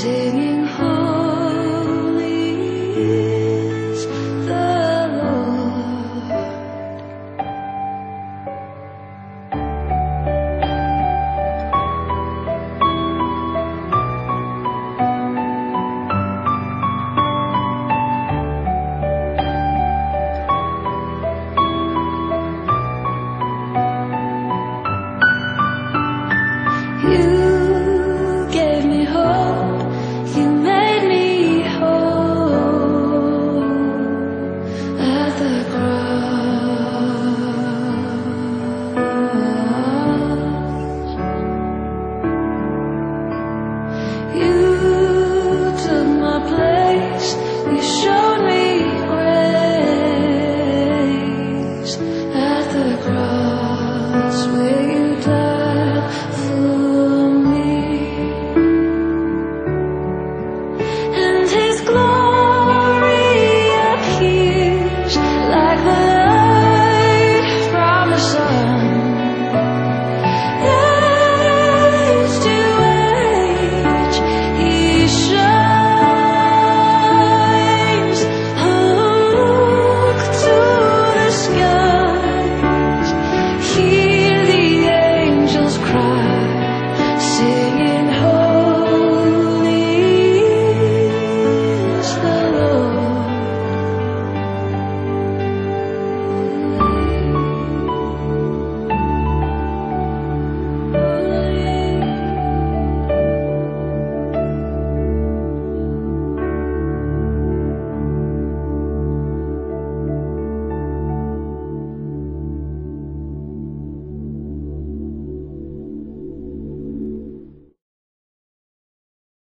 singing, Holy is the Lord. You